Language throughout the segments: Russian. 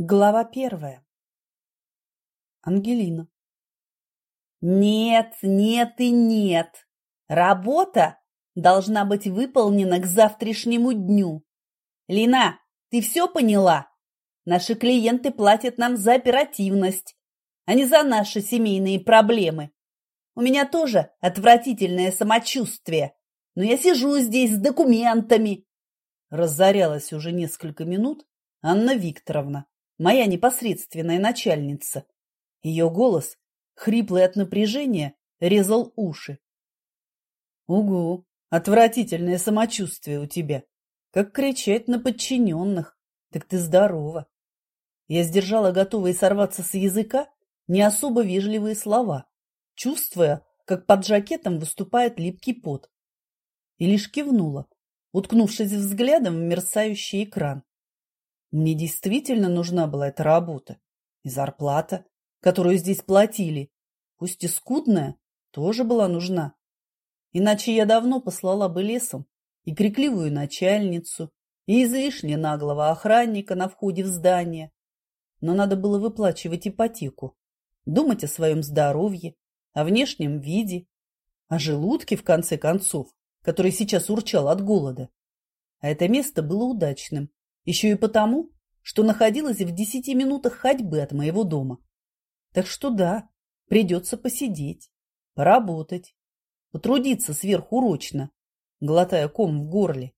Глава первая. Ангелина. Нет, нет и нет. Работа должна быть выполнена к завтрашнему дню. Лина, ты все поняла? Наши клиенты платят нам за оперативность, а не за наши семейные проблемы. У меня тоже отвратительное самочувствие, но я сижу здесь с документами. Разорялась уже несколько минут Анна Викторовна моя непосредственная начальница. Ее голос, хриплый от напряжения, резал уши. Угу, отвратительное самочувствие у тебя. Как кричать на подчиненных. Так ты здорова. Я сдержала готовые сорваться с языка не особо вежливые слова, чувствуя, как под жакетом выступает липкий пот. И лишь кивнула, уткнувшись взглядом в мерцающий экран. Мне действительно нужна была эта работа. И зарплата, которую здесь платили, пусть и скудная, тоже была нужна. Иначе я давно послала бы лесом и крикливую начальницу, и излишне наглого охранника на входе в здание. Но надо было выплачивать ипотеку, думать о своем здоровье, о внешнем виде, о желудке, в конце концов, который сейчас урчал от голода. А это место было удачным. Еще и потому, что находилась в десяти минутах ходьбы от моего дома. Так что да, придется посидеть, поработать, потрудиться сверхурочно, глотая ком в горле.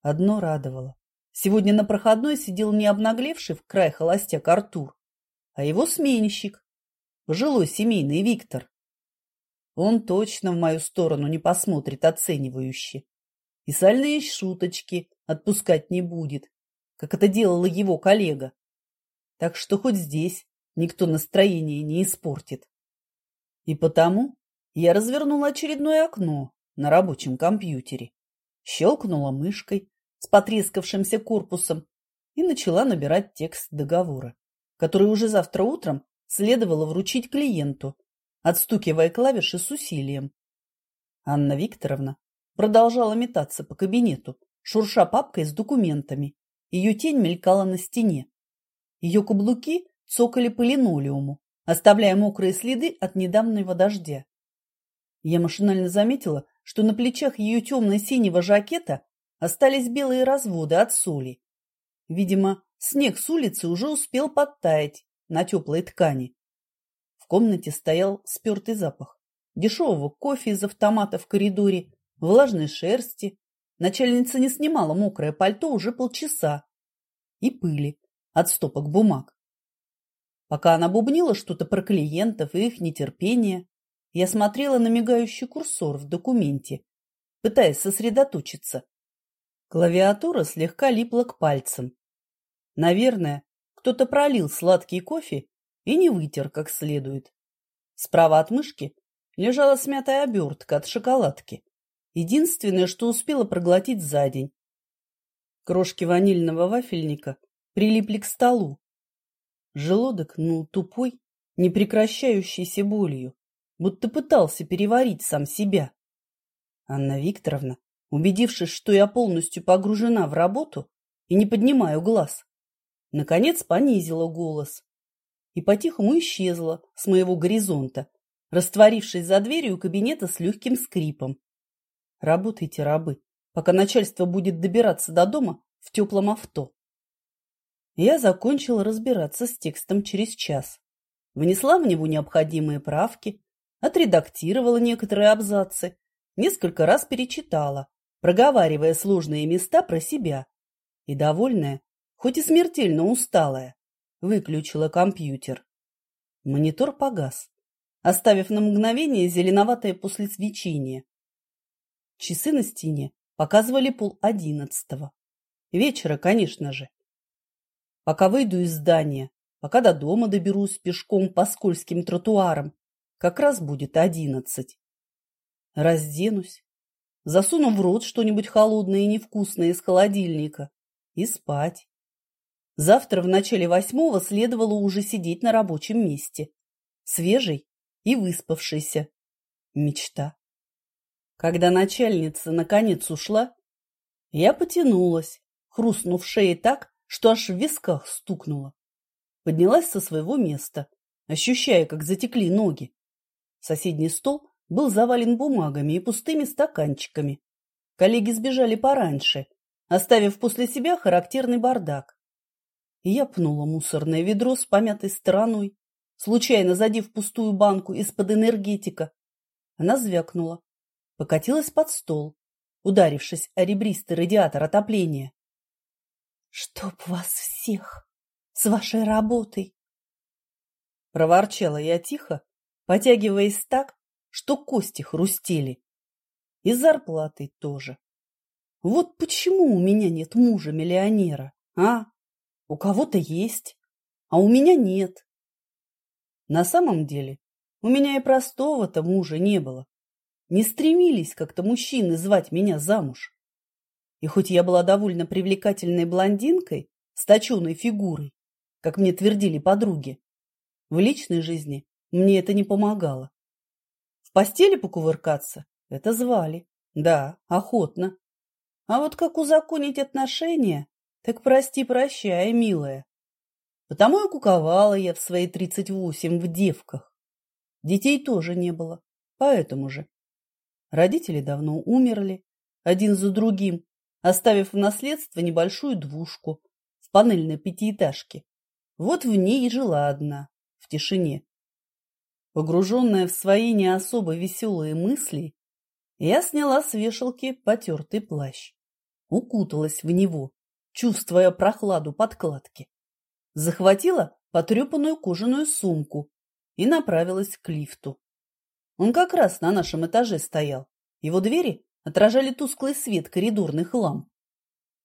Одно радовало. Сегодня на проходной сидел не обнаглевший в край холостяк Артур, а его сменщик, пожилой семейный Виктор. Он точно в мою сторону не посмотрит оценивающе. И сальные шуточки отпускать не будет, как это делала его коллега. Так что хоть здесь никто настроение не испортит. И потому я развернула очередное окно на рабочем компьютере, щелкнула мышкой с потрескавшимся корпусом и начала набирать текст договора, который уже завтра утром следовало вручить клиенту, отстукивая клавиши с усилием. Анна Викторовна продолжала метаться по кабинету, шурша папкой с документами. Ее тень мелькала на стене. Ее каблуки цокали по линолеуму, оставляя мокрые следы от недавнего дождя. Я машинально заметила, что на плечах ее темно-синего жакета остались белые разводы от соли. Видимо, снег с улицы уже успел подтаять на теплой ткани. В комнате стоял спертый запах дешевого кофе из автомата в коридоре влажной шерсти. Начальница не снимала мокрое пальто уже полчаса. И пыли от стопок бумаг. Пока она бубнила что-то про клиентов и их нетерпение, я смотрела на мигающий курсор в документе, пытаясь сосредоточиться. Клавиатура слегка липла к пальцам. Наверное, кто-то пролил сладкий кофе и не вытер как следует. Справа от мышки лежала смятая обертка от шоколадки. Единственное, что успела проглотить за день. Крошки ванильного вафельника прилипли к столу. Желудок нул тупой, непрекращающейся болью, будто пытался переварить сам себя. Анна Викторовна, убедившись, что я полностью погружена в работу и не поднимаю глаз, наконец понизила голос и по-тихому исчезла с моего горизонта, растворившись за дверью кабинета с легким скрипом. Работайте, рабы, пока начальство будет добираться до дома в теплом авто. Я закончила разбираться с текстом через час. Внесла в него необходимые правки, отредактировала некоторые абзацы, несколько раз перечитала, проговаривая сложные места про себя. И довольная, хоть и смертельно усталая, выключила компьютер. Монитор погас, оставив на мгновение зеленоватое после свечения. Часы на стене показывали пол одиннадцатого. Вечера, конечно же. Пока выйду из здания, пока до дома доберусь пешком по скользким тротуарам, как раз будет одиннадцать. Разденусь, засуну в рот что-нибудь холодное и невкусное из холодильника и спать. Завтра в начале восьмого следовало уже сидеть на рабочем месте, свежий и выспавшийся. Мечта. Когда начальница наконец ушла, я потянулась, хрустнув шеей так, что аж в висках стукнуло. Поднялась со своего места, ощущая, как затекли ноги. Соседний стол был завален бумагами и пустыми стаканчиками. Коллеги сбежали пораньше, оставив после себя характерный бардак. Я пнула мусорное ведро с помятой стороной, случайно задев пустую банку из-под энергетика. Она звякнула, покатилась под стол, ударившись о ребристый радиатор отопления. «Чтоб вас всех! С вашей работой!» Проворчала я тихо, потягиваясь так, что кости хрустели. И зарплатой тоже. Вот почему у меня нет мужа-миллионера, а? У кого-то есть, а у меня нет. На самом деле, у меня и простого-то мужа не было. Не стремились как-то мужчины звать меня замуж. И хоть я была довольно привлекательной блондинкой с точеной фигурой, как мне твердили подруги, в личной жизни мне это не помогало. В постели покувыркаться – это звали. Да, охотно. А вот как узаконить отношения, так прости-прощай, милая. Потому и куковала я в свои тридцать восемь в девках. Детей тоже не было, поэтому же. Родители давно умерли, один за другим, оставив в наследство небольшую двушку в панельной пятиэтажке. Вот в ней и жила одна, в тишине. Погруженная в свои не особо веселые мысли, я сняла с вешалки потертый плащ, укуталась в него, чувствуя прохладу подкладки, захватила потрепанную кожаную сумку и направилась к лифту. Он как раз на нашем этаже стоял. Его двери отражали тусклый свет коридорных ламп.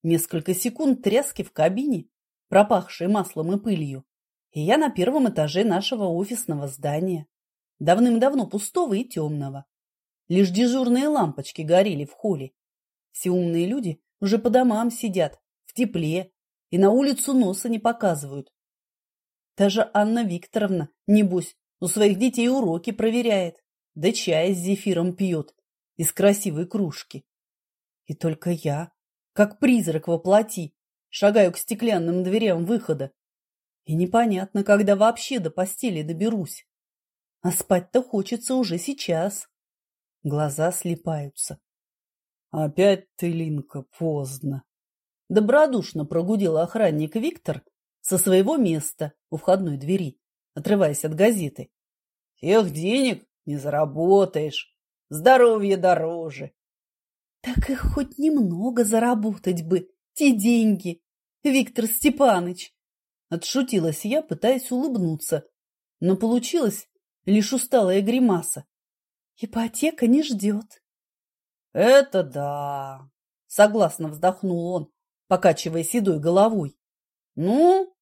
Несколько секунд тряски в кабине, пропахшей маслом и пылью, и я на первом этаже нашего офисного здания, давным-давно пустого и темного. Лишь дежурные лампочки горели в холле. Все умные люди уже по домам сидят, в тепле, и на улицу носа не показывают. Даже Анна Викторовна, небось, у своих детей уроки проверяет да чай с зефиром пьет из красивой кружки. И только я, как призрак во плоти, шагаю к стеклянным дверям выхода. И непонятно, когда вообще до постели доберусь. А спать-то хочется уже сейчас. Глаза слипаются. Опять ты, Линка, поздно. Добродушно прогудел охранник Виктор со своего места у входной двери, отрываясь от газеты. Тех денег не заработаешь. Здоровье дороже. Так их хоть немного заработать бы, те деньги, Виктор Степаныч. Отшутилась я, пытаясь улыбнуться, но получилось лишь усталая гримаса. Ипотека не ждет. Это да, согласно вздохнул он, покачивая седой головой. Ну,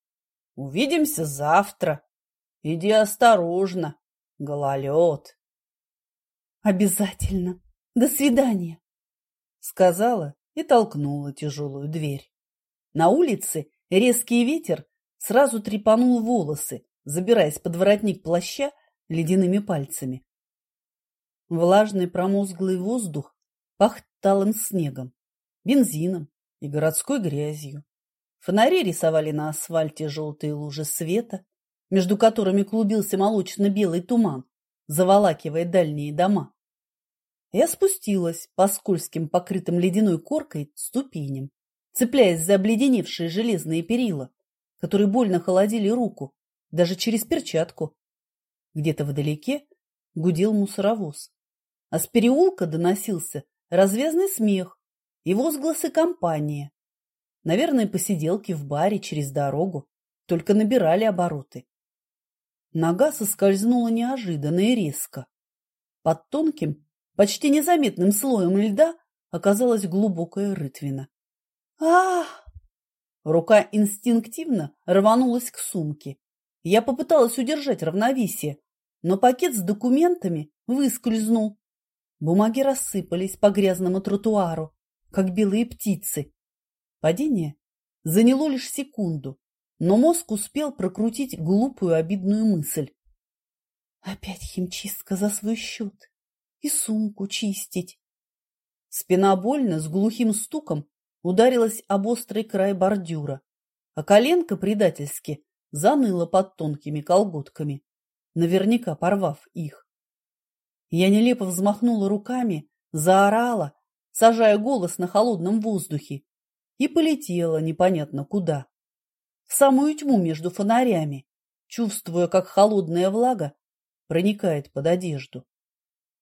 увидимся завтра. Иди осторожно. Гололед. Обязательно. До свидания. Сказала и толкнула тяжелую дверь. На улице резкий ветер сразу трепанул волосы, забираясь под воротник плаща ледяными пальцами. Влажный промозглый воздух пах талым снегом, бензином и городской грязью. Фонари рисовали на асфальте желтые лужи света, между которыми клубился молочно-белый туман, заволакивая дальние дома. Я спустилась по скользким, покрытым ледяной коркой ступеням, цепляясь за обледеневшие железные перила, которые больно холодили руку, даже через перчатку. Где-то вдалеке гудел мусоровоз, а с переулка доносился развязный смех и возгласы компании. Наверное, посиделки в баре через дорогу только набирали обороты. Нога соскользнула неожиданно и резко. Под тонким, почти незаметным слоем льда оказалась глубокая рытвина. а Рука инстинктивно рванулась к сумке. Я попыталась удержать равновесие, но пакет с документами выскользнул. Бумаги рассыпались по грязному тротуару, как белые птицы. Падение заняло лишь секунду, но мозг успел прокрутить глупую обидную мысль. Опять химчистка за свой счет. И сумку чистить. Спина больно с глухим стуком ударилась об острый край бордюра, а коленка предательски заныла под тонкими колготками, наверняка порвав их. Я нелепо взмахнула руками, заорала, сажая голос на холодном воздухе, и полетела непонятно куда. В самую тьму между фонарями, чувствуя, как холодная влага проникает под одежду.